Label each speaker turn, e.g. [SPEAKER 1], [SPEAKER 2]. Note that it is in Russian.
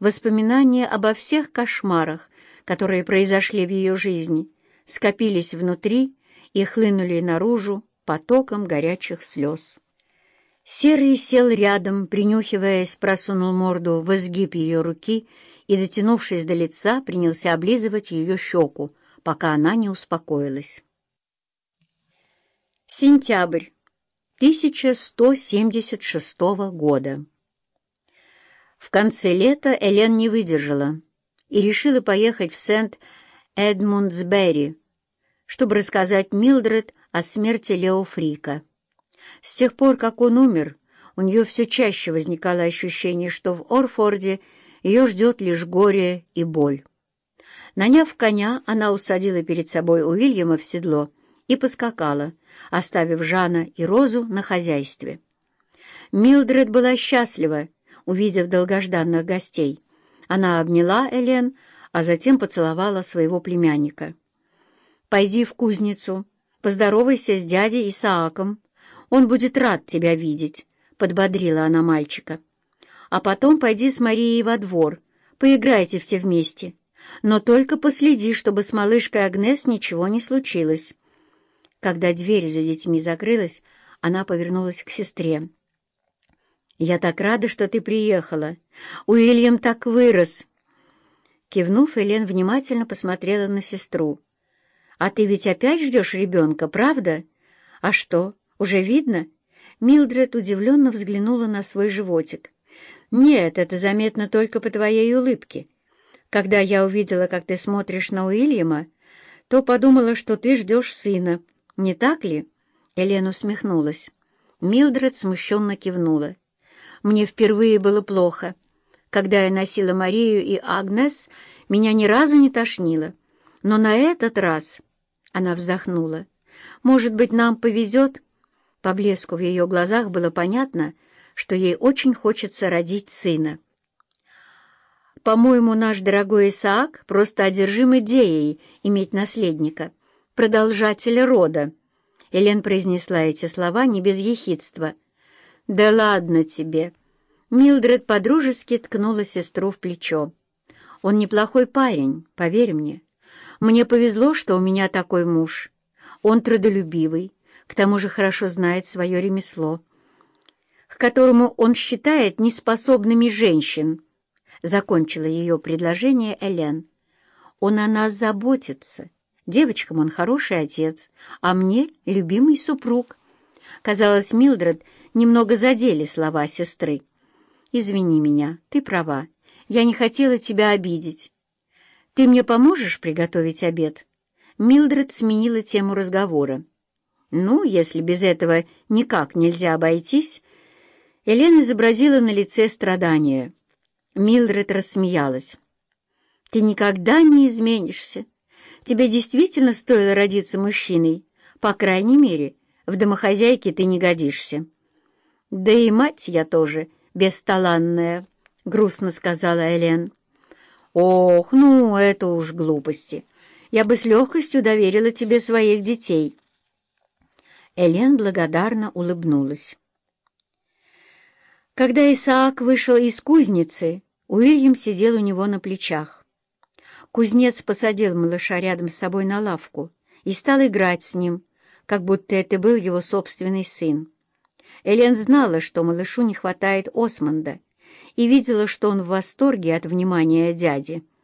[SPEAKER 1] Воспоминания обо всех кошмарах, которые произошли в ее жизни, скопились внутри и хлынули наружу потоком горячих слез. Серый сел рядом, принюхиваясь, просунул морду в изгиб ее руки и, дотянувшись до лица, принялся облизывать ее щеку, пока она не успокоилась. Сентябрь 1176 года. В конце лета Элен не выдержала и решила поехать в Сент-Эдмундсбери, чтобы рассказать Милдред о смерти Лео Фрика. С тех пор, как он умер, у нее все чаще возникало ощущение, что в Орфорде ее ждет лишь горе и боль. Наняв коня, она усадила перед собой Уильяма в седло и поскакала, оставив Жана и Розу на хозяйстве. Милдред была счастлива, увидев долгожданных гостей. Она обняла Элен, а затем поцеловала своего племянника. «Пойди в кузницу, поздоровайся с дядей Исааком. Он будет рад тебя видеть», — подбодрила она мальчика. «А потом пойди с Марией во двор, поиграйте все вместе. Но только последи, чтобы с малышкой Агнес ничего не случилось». Когда дверь за детьми закрылась, она повернулась к сестре. «Я так рада, что ты приехала. Уильям так вырос!» Кивнув, Элен внимательно посмотрела на сестру. «А ты ведь опять ждешь ребенка, правда? А что, уже видно?» Милдред удивленно взглянула на свой животик. «Нет, это заметно только по твоей улыбке. Когда я увидела, как ты смотришь на Уильяма, то подумала, что ты ждешь сына. Не так ли?» Элен усмехнулась. Милдред смущенно кивнула. Мне впервые было плохо. Когда я носила Марию и Агнес, меня ни разу не тошнило. Но на этот раз... Она вздохнула. «Может быть, нам повезет?» По блеску в ее глазах было понятно, что ей очень хочется родить сына. «По-моему, наш дорогой Исаак просто одержим идеей иметь наследника, продолжателя рода». Элен произнесла эти слова не без ехидства — «Да ладно тебе!» Милдред подружески ткнула сестру в плечо. «Он неплохой парень, поверь мне. Мне повезло, что у меня такой муж. Он трудолюбивый, к тому же хорошо знает свое ремесло, к которому он считает неспособными женщин», — закончила ее предложение Элен. «Он о нас заботится. Девочкам он хороший отец, а мне — любимый супруг». Казалось, Милдред — немного задели слова сестры. «Извини меня, ты права. Я не хотела тебя обидеть. Ты мне поможешь приготовить обед?» Милдред сменила тему разговора. «Ну, если без этого никак нельзя обойтись...» Елена изобразила на лице страдания. Милдред рассмеялась. «Ты никогда не изменишься. Тебе действительно стоило родиться мужчиной. По крайней мере, в домохозяйке ты не годишься». «Да и мать я тоже бесталанная», — грустно сказала Элен. «Ох, ну, это уж глупости. Я бы с легкостью доверила тебе своих детей». Элен благодарно улыбнулась. Когда Исаак вышел из кузницы, Уильям сидел у него на плечах. Кузнец посадил малыша рядом с собой на лавку и стал играть с ним, как будто это был его собственный сын. Элен знала, что малышу не хватает Осмонда, и видела, что он в восторге от внимания дяди —